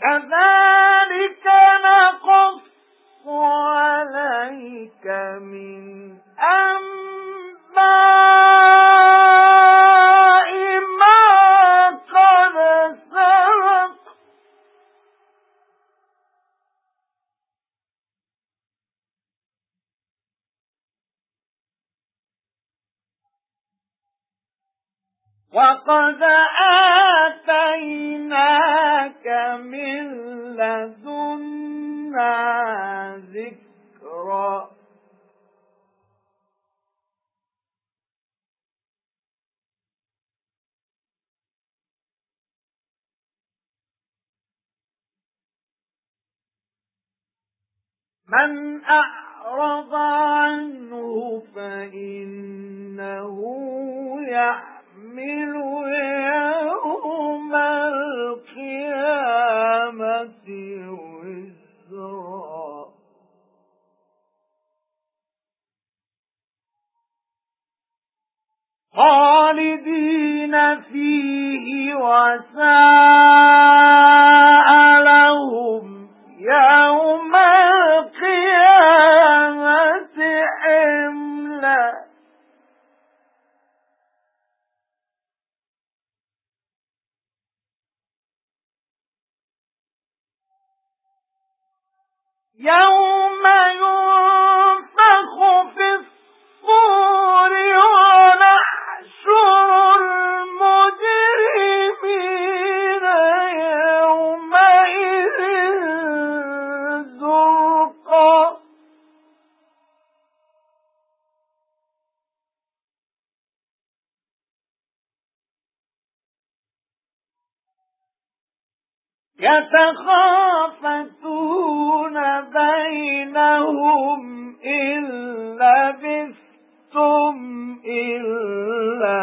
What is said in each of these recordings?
كذلك نقص عليك من أنباء ما قد سبق. وقد آتيناك ذكرا من أعرض عنه فإنه يحمل يوم القيامة وزرا خالدين فيه وساء لهم يوم يَوْمَ يُنفَخُ يَتَخَافَتُونَ بَيْنَهُمْ إِن لَّبِثْتُمْ إِلَّا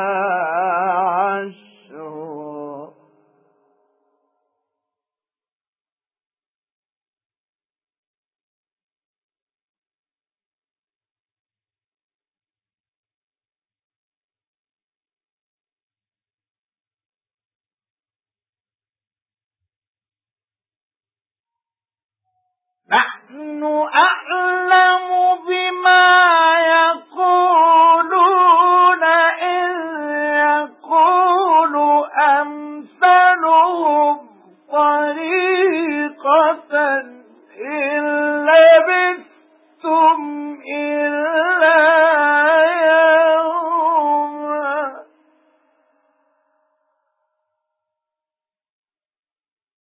نَحْنُ أَعْلَمُ بِمَا يَقُولُونَ إِنْ يَقُولُ أَمْثَلُهُمْ طَرِيقَةً إِن لَّبِثْتُمْ إِلَّا